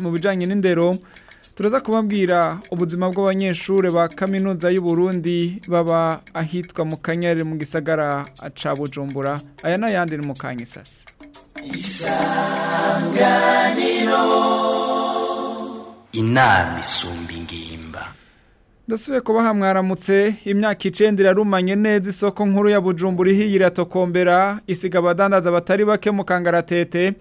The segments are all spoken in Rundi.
mu bijyanye n'indero turaza kubabwira ubuzima bw'abanyeshuri ba kaminuza y'uburundi baba ahitwa mu kanyari mu gisagara aca bujumbura aya n'ayandi ni mu kangisasi isanganiro inama isumba ingimba ndasubiye kubaha mwaramutse imyaka icenda irarumanye neza isoko nkuru ya bujumbura ihiye iratokombera isiga abadandaza batari bake mu kangaratete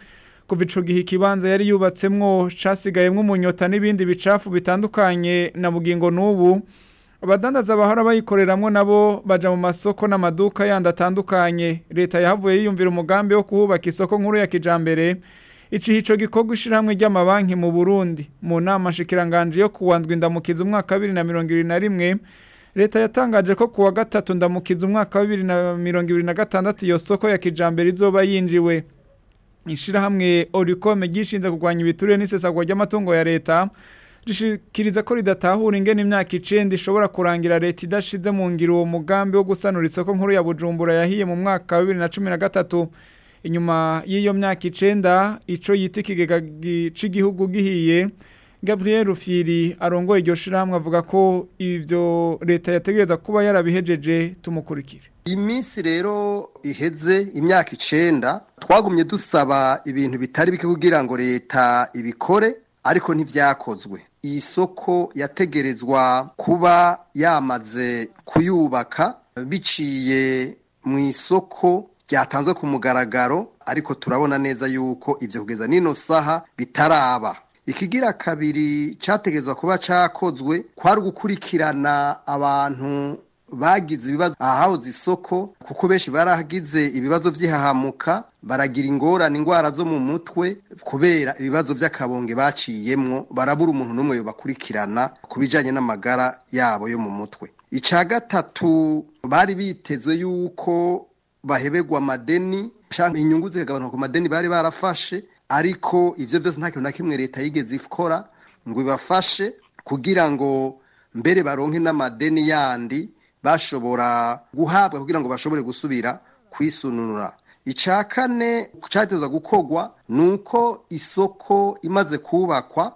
kuva ico gihe ikibanza yari yubatsemwo casigayemwo umunyota n'ibindi bicafu bitandukanye na bugingo n'ubu abadandaza bahora bayikoreramo nabo baja mu masoko n'amaduka yandi atandukanye leta yahavuye yiyumvira umugambi wo kuhubaka isoko nkuru ya kijambere iki hico gikorwa ishyirahamwe ry'amabanki mu burundi mu nama nshikiranganje yo kuwandwa indamukizi umwaka wa bibiri na mirongo ibiri na rimwe leta yatangaje ko kuwa gatatu ndamukiza umwaka wa bibiri na mirongo ibiri na gatandatu iyo soko ya kijambere izoba yinjiwe ishyirahamwe orikome gishinze kugwanya ibiturire n'isesagwa ry'amatungo ya leta rishikiriza ko ridatahura ingene imyaka icenda ishobora kurangira leta idashize mu ngiro uwo mugambi wo gusanura isoko nkuru ya bujumbura yahiye mu mwaka wa bibiri na cumi na gatatu inyuma y'iyo myaka icenda ico yita ikigega c'igihugu gihiye gabriel rufiri arongoye iryo shirahamwe avuga ko ibyo leta yategereza kuba yarabihejeje tumukurikire iminsi rero iheze imyaka icenda twagumye dusaba ibintu bitari bike kugira ngo leta ibikore ariko ntibyakozwe iyi soko yategerezwa kuba yamaze kuyubaka biciye mu isoko ryatanzwe ku mugaragaro ariko turabona neza yuko ibyo kugeza n'ino saha bitaraba ikigira kabiri cyategezwa kuba cyakozwe kwari gukurikirana abantu bagize ibibazo ahahoze isoko kuko benshi baragize ibibazo by'ihahamuka baragira ingorane indwara zo mu mutwe kubera ibibazo by'akabonge baciyemo barabura umuntu n'umwe bakurikirana ku bijyanye n'amagara yabo yo mu mutwe icya gatatu bari bitezwe yuko bahebegwa amadeni inyungu zigabanuka ku madeni bari barafashe ariko ibyo byose nta kintu na kimwe leta yigeze ikora ngo ibafashe kugira ngo mbere baronke n'amadeni yandi bashobora guhabwa kugira ngo bashobore gusubira kwisunura icya kane cyateza gukorwa ni uko isoko imaze kubakwa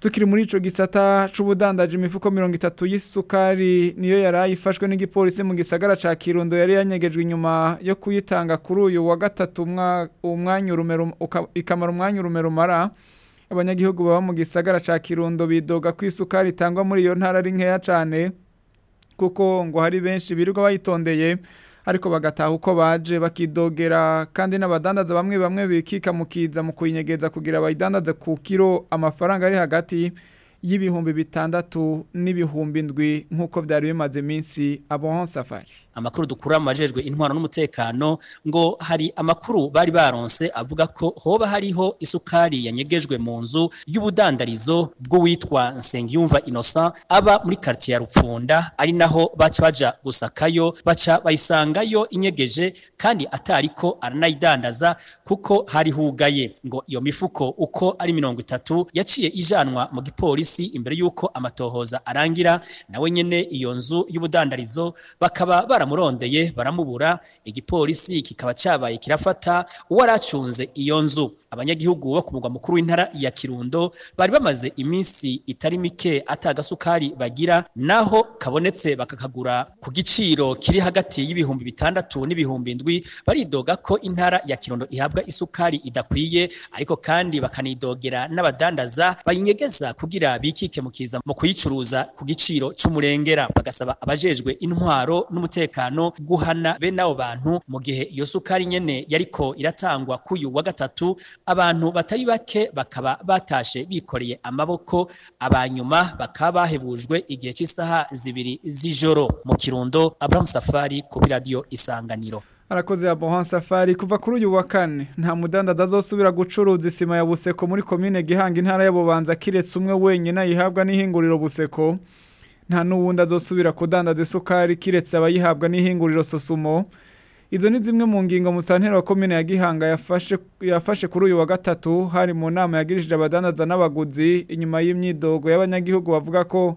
tukiri muri icyo gisata c'ubudandaje imifuko mirongo itatu y'isukari niyo yaraye ifashwe n'igipolisi mu gisagara ca Kirundo yari yanyegejwe inyuma yo kuyitanga kuri uyu wa gatatu umwanya urumero ikamara umwanya urumero mara abanyagihugu baba mu gisagara ca Kirundo bidoga isukari itangwa muri iyo ntara ari nkeya cane kuko ngo hari benshi birirwa bayitondeye ariko bagataha uko baje bakidogera kandi n'abadandaza bamwe bamwe bikika mukiza mu kuyinyegeza kugira bayidandaze ku kiro amafaranga ari hagati y'ibihumbi bitandatu n'ibihumbi ndwi nk'uko byari bimaze iminsi abo safari amakuru dukura amajejwe intwaro n'umutekano ngo hari amakuru bari baronse avuga ko hoba hariho isukari yanyegejwe mu nzu y'ubudandarizo bw'uwitwa Nsengiyumva Innocent aba muri quartier ya Rupfunda ari naho baca baja gusakayo baca bayisangayo inyegeje kandi atariko aranayidandaza kuko hari hugaye ngo iyo mifuko uko ari mirongo itatu yaciye ijanwa mu gipolisi minsi imbere y'uko amatohoza arangira nawe nyine iyo nzu y'ubudandarizo bakaba baramurondeye baramubura igipolisi kikaba cyabaye kirafata uwaracunze iyo nzu abanyagihugu bo ku mugwa mukuru w'intara ya Kirundo bari bamaze iminsi itari mike atagasukari bagira naho kabonetse bakakagura ku giciro kiri hagati y'ibihumbi bitandatu n'ibihumbi indwi baridoga ko intara ya Kirundo ihabwa isukari idakwiye ariko kandi bakanidogera n'abadandaza bayinyegeza kugira bikikemukiza mu kuyicuruza ku giciro cy'umurengera bagasaba abajejwe intwaro n'umutekano guhana bene abo bantu mu gihe iyo sukari nyene yariko iratangwa kuyu wa gatatu abantu batari bake bakaba batashe bikoreye amaboko abanyuma bakaba bahebujwe igihe cy'isaha zibiri z'ijoro mu Kirundo Abramu Safari kuri radio Isanganiro arakoze yaboha safari kuva kuri uyu wa kane nta mudandaza azosubira gucuruza isima ya buseko muri komine gihanga intara y'abubanza kiretse umwe wenyine ayihabwa n'ihinguriro buseko nta n'uwundi azosubira kudandaza isukari kiretse abayihabwa n'ihinguriro sosumo izo ni zimwe mu ngingo musantera wa komine ya gihanga yafashe yafashe kuri uyu wa gatatu hari mu nama yagirishije abadandaza n'abaguzi inyuma y'imyidogo y'abanyagihugu bavuga ko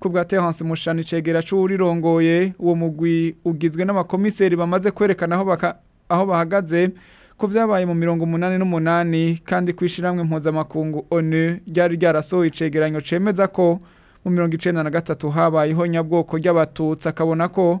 ku bwa tehanse mushani cegera c'uwurirongoye uwo mugwi ugizwe n'abakomiseri bamaze kwerekana aho aho bahagaze ko byabaye mu mirongo umunani n'umunani kandi ku ishyirahamwe mpuzamakungu onu ryari ryarasohoye icegeranyo cemeza ko mu mirongo icenda na gatatu habayeho nyabwoko ry'abatutsi akabona ko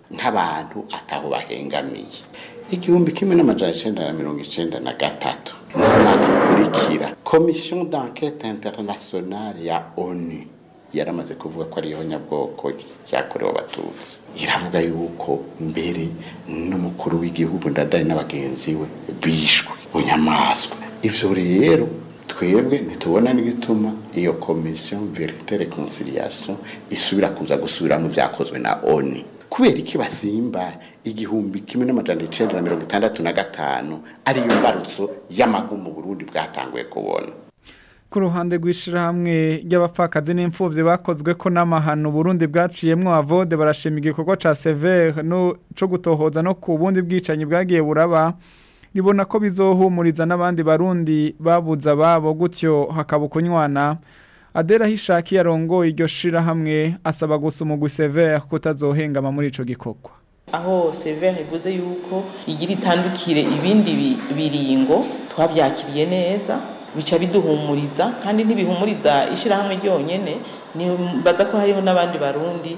nk'abantu ataho bahengamiye igihumbi kimwe n'amajana icyenda na mirongo icyenda na gatatu mu mwaka ukurikira komisiyo d'ankete interinasiyonari ya onu yaramaze kuvuga ko ariyo nyabwoko yakorewe abatutsi iravuga yuko mbere n'umukuru w'igihugu ndadari na we bishwe bunyamaswa ibyo rero twebwe ntitubona n'ibituma iyo komisiyo veritere konsiriyasiyo isubira kuza gusubiramo ibyakozwe na oni kubera iki basimba igihumbi kimwe n'amajana icenda na mirongo itandatu na gatanu ariyo mbarutso y'amagu mu burundi bwatanguye kubona ku ruhande rw'ishyirahamwe ry'abapfakazi n'imfubyi bakozwe ko n'amahano Burundi bwaciyemo avode barashima igikorwa cya severe cyo gutohoza no ku bundi bwicanyi bwagiye buraba ribona ko bizohumuriza n'abandi barundi babuza ababo gutyo hakaba kunywana adera hishaki yarongoye iryo shirahamwe asaba gusuma gusevere kutazohengama muri icyo gikorwa aho severe ivuze yuko igira itandukire ibindi biringo twabyakiriye neza bica biduhumuriza kandi ntibihumuriza ishyirahamwe ryonyine nibaza ko hariho n'abandi barundi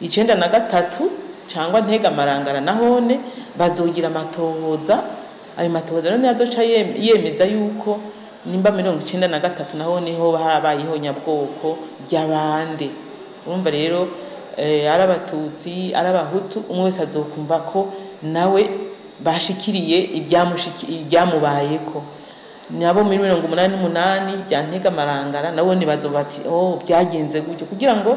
icyenda na gatatu cyangwa ntega amarangara nahone bazogira amatohoza ayo matohoza rero niyadoca yemeza yuko nimba mirongo icyenda na gatatu naho niho harabayeho nyabwoko ry'abandi urumva rero eh, ari abatutsi ari abahutu umwe wese azokumva ko nawe bashikiriye ibyamubaye ko nabo muri mirongo umunani n'umunani bya ntega amarangara nabo ntibazo bati oh byagenze gutyo kugira ngo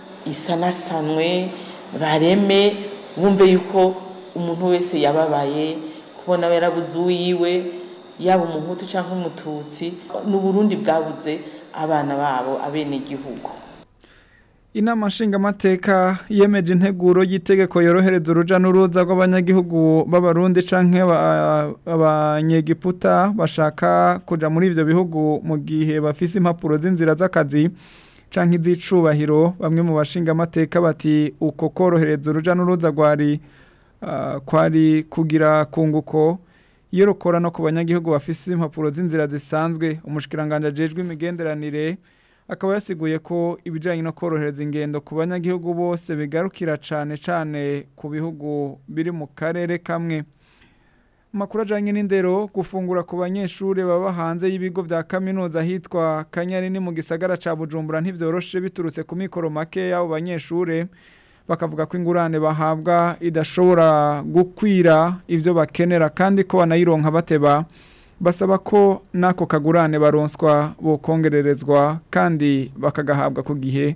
isanasanwe bareme wumve yuko umuntu wese yababaye kubona we yarabuze uwiwe yaba umuhutu cyangwa umututsi n'uburundi bwabuze abana babo abenegihugu inama nshingamateka yemeje integuro y'itegeko yorohereza uruja n'uruza rw'abanyagihugu b'abarundi canke abanyegiputa bashaka kujya muri ibyo bihugu mu gihe bafise impapuro z'inzira z'akazi canke izicubahiro bamwe mu bashinga amateka bati uko korohereza uruja n'uruza rwari ah, kwari kugira kunguko iyo rukora no ku banyagihugu bafise impapuro z'inzira zisanzwe umushikiranganje ajejwe imigenderanire akaba yasiguye ko ibijyanye no korohereza ingendo ku banyagihugu bose bigarukira cyane cyane ku bihugu biri mu karere kamwe amakuru ajyanye n'indero gufungura ku banyeshuri baba hanze y'ibigo bya kaminuza ahitwa kanyari ni mu gisagara cya bujumbura ntibyoroshye biturutse ku mikoro make y'abo banyeshuri bakavuga ko ingurane bahabwa idashobora gukwira ibyo bakenera kandi ko banayironka bateba basaba ko n'ako kagurane baronswa bokongererezwa kandi bakagahabwa ku gihe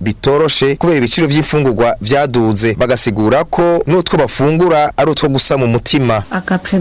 bitoroshe kubera ibiciro by'imfungurwa byaduze bagasigura ko n'utwo bafungura ari utwo gusa mu mutima akapure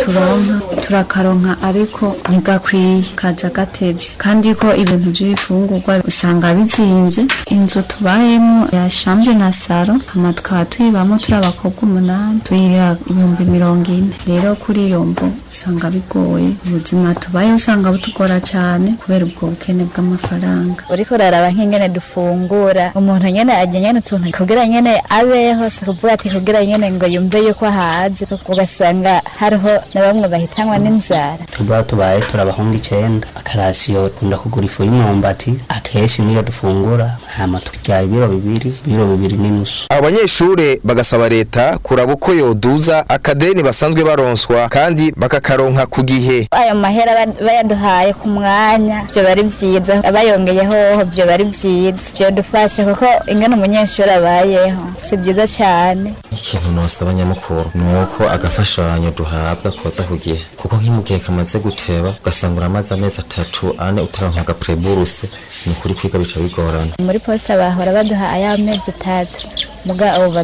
turonka turakaronka ariko ntigakwiye kaza gatebye kandi ko ibintu by'ibifungurwa usanga bizimbye inzu tubayemo ya shambure na saro tukaba tuyibamo turimo turi umunani turira ibihumbi mirongo ine rero kuri iyo mvu usanga bigoye ubuzima tubaye usanga butugora cyane kubera ubwo bukene bw'amafaranga uriko uraraba nk'ingene dufungura umuntu nyene ajya nyene utuntu kugira nyene abeho si kuvuga ati kugira nyene ngo yumve yuko ahaze ugasanga hariho na bamwe bahitanwa n'inzara tuba tubaye turabahunga icyenda akarasiyo kunda kugura ifu y'umwumbati akenshi niyo dufungura hama turya ibiro bibiri ibiro bibiri n'inusu abanyeshure bagas barasaba leta kuraba uko yoduza akadeni basanzwe baronswa kandi bakakaronka ku gihe ayo mahera bayaduhaye ku mwanya byo bari byiza abayongeyeho byo bari byiza byo dufashe kuko ingana umunyeshuri abayeho si byiza cyane ikintu nosaba nyamukuru ni uko agafashanyo duhabwa koza ku gihe kuko nk'imugihe kamaze guteba ugasanga uramaze amezi atatu ane utaronka agapureburuse ni ukuri kwiga bica bigorana muri posita bahora baduha aya ay'amezi atatu mugabo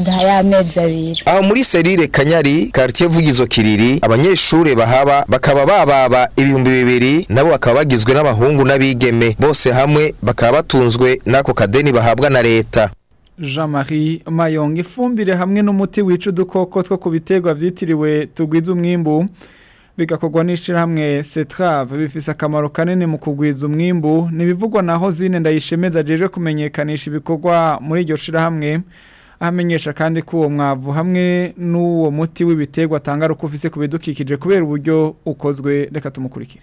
aho muri serire kanyari karitiye vugizo kiriri abanyeshuri bahaba bakaba bababa ibihumbi bibiri nabo bakaba bagizwe n'abahungu n'abigeme bose hamwe bakaba batunzwe n'ako kadeni bahabwa na leta Jean-Marie Mayong ifumbire hamwe n'umuti wica udukoko two ku biterwa byitiriwe tugwiza umwimbu bigakorwa n'ishyirahamwe Setrave bifise akamaro kanini mu kugwiza umwimbu nibivugwa na Hozine ndayishemeza jeje kumenyekanisha ibikorwa muri iryo shirahamwe amenyesha kandi ko uwo mwavu hamwe n'uwo muti w'ibiterwa atanga ari uko ufise ku bidukikije kubera uburyo ukozwe reka tumukurikire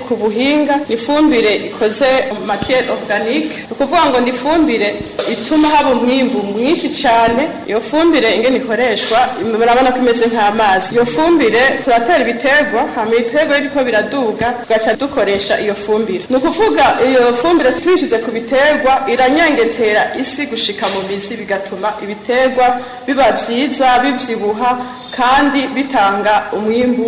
ku buhinga ifumbire ikoze matiyeri oruganike ni ukuvuga ngo ni ifumbire ituma haba umwimbu mwinshi cyane iyo fumbire ingene ikoreshwa murabona ko imeze nk'amazi iyo fumbire turatera ibiterwa kugwa hama ibiterwa biraduga tugaca dukoresha iyo fumbire ni ukuvuga iyo fumbire twishize ku biterwa iranyangetera isi gushika mu mizi bigatuma ibitegwa biba byiza bibyibuha kandi bitanga umwimbu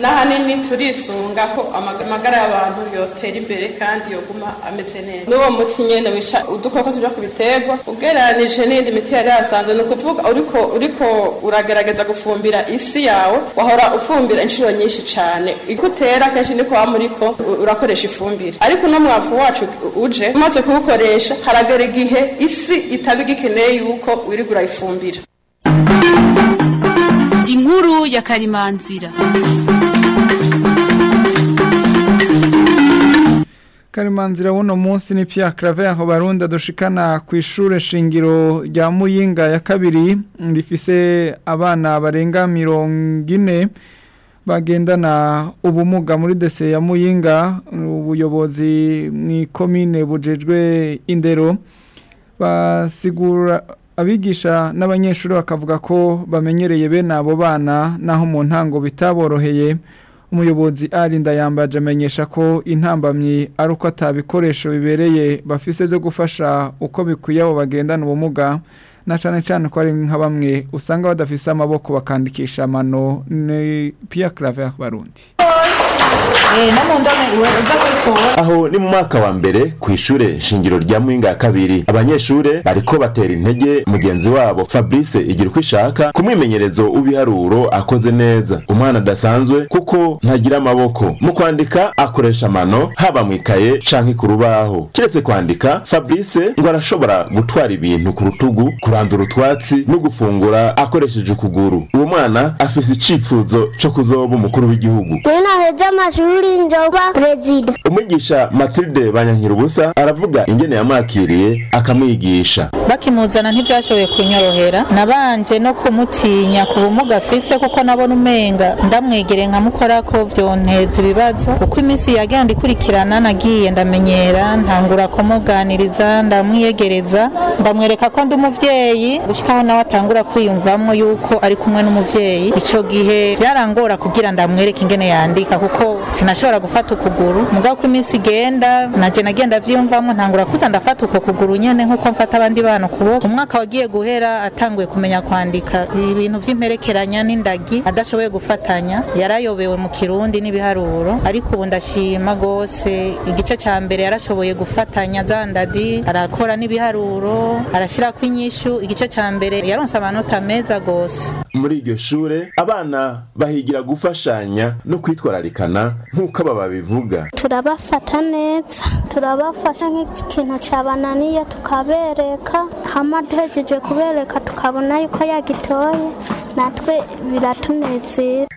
n'ahanini turisunga ko amagara ari abantu yotera imbere kandi yoguma ameze neza n'uwo muti nyine wica udukoko tuja ku biterwa ugereranije n'indi miti yari yasanzwe ni ukuvuga uriko uriko uragerageza gufumbira isi yawe wahora ufumbira inshuro nyinshi cyane iko utera kenshi niko waba ko urakoresha ifumbire ariko uno mwavu wacu uje umaze kuwukoresha haragera igihe isi itaba igikeneye yuko wirigura urayifumbira inkuru ya karimanzira karimanzira w'uno munsi ni Pierre Claver aho barunda dushikana ku ishure shingiro rya Muyinga ya kabiri rifise abana barenga mirongo ine bagendana ubumuga muri dese ya Muyinga ubuyobozi ni komine bujejwe indero basigura abigisha n'abanyeshuri bakavuga ko bamenyereye bene abo bana naho mu ntango bitaboroheye umuyobozi arinda yambaje amenyesha ko intambamyi ari uko atabikoresho bibereye bafise byo gufasha uko bikwiye abo bagendana ubumuga na cyane cyane ko ari nka bamwe usanga badafise amaboko bakandikisha amano ni piya karave y'abarundi Eh, aho ni mu mwaka wa mbere ku ishuri shingiro rya muhinga ya kabiri abanyeshuri bariko batera intege mugenzi wabo fabrice igira uko ishaka ku mwimenyerezo w'ibiharuro akoze neza umwana adasanzwe kuko ntagira amaboko mu kwandika akoresha amano haba mu ikaye canke ku rubaho kiretse kwandika fabrice ngo arashobora gutwara ibintu ku rutugu kurandura utwatsi no gufungura akoresheje ukuguru uwo mwana afise icifuzo cyo kuzoba umukuru w'igihugu w'amashuri inzoba perezida umwigisha matilde banyankirubusa aravuga ingene yamwakiriye akamwigisha bakimuzana ntibyashoboye kunyorohera nabanje no kumutinya ku bumuga afise kuko nabona umenga ndamwegere mukora ko byonteza ibibazo uko iminsi yagenda ikurikirana nagiye ndamenyera ntangura kumuganiriza ndamwiyegereza ndamwereka ko ndi umubyeyi gushyiraho nawe atangura kwiyumvamo yuko ari kumwe n'umubyeyi icyo gihe byarangora kugira ndamwereke ingene yandika kuko sinashobora gufata ukuguru mugabo ko iminsi igenda nagenda nabyiyumvamo ntangura kuza ndafata uko kuguru nyine nkuko mfata abandi bantu atanu ku kuboko umwaka wagiye guhera atanguye kumenya kwandika ibintu by'imperekeranya n'indagi adashoboye gufatanya yarayobewe mu kirundi n'ibiharuro ariko ubu ndashima rwose igice cya mbere yarashoboye gufatanya za ndadi arakora n'ibiharuro arashyira ku inyishyu igice cya mbere yaronse amanota meza rwose muri iryo shure abana bahigira gufashanya no kwitwararikana nk'uko aba babivuga turabafata neza turabafasha nk'ikintu cyabananiye tukabereka hamada kubereka tukabona yuko yagitoye natwe biratunezera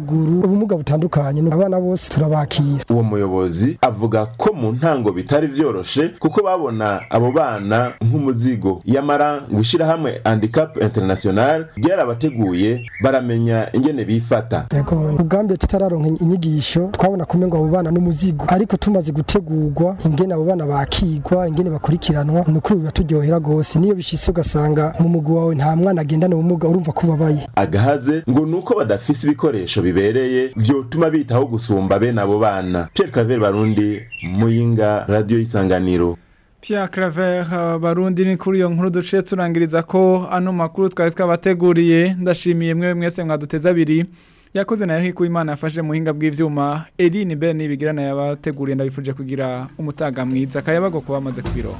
amaguru ubumuga butandukanye abana bose turabakira uwo muyobozi avuga ko mu ntango bitari byoroshe kuko babona abo bana nk'umuzigo yamara gushyira hamwe handicap international ryarabateguye baramenya ingene bifata ubwambye tutararonka inyigisho twabona kumwe ngo abo bana n'umuzigo ariko tumaze gutegurwa ingene abo bana bakigwa ingene bakurikiranwa ni ukuri biratujyohera rwose niyo bishise ugasanga mu mugwi wawe nta mwana agendana ubumuga urumva ko ubabaye agahaze ngo ni uko badafise ibikoresho bibereye baherereye vyotuma bitaho gusumba bene abo bana Pierre Claver Barundi Muyinga Radio Isanganiro Pierre Claver uh, Barundi ni kuri iyo nkuru duciye turangiriza ko ano makuru twari twabateguriye ndashimiye mwe mwese mwaduteza abiri yakoze nayo hikuye imana yafashe muhinga bw'ivyuma Eline Ben bigirana yabateguriye ndabifuje kugira umutaga mwiza kayabago kuba amaze kubironka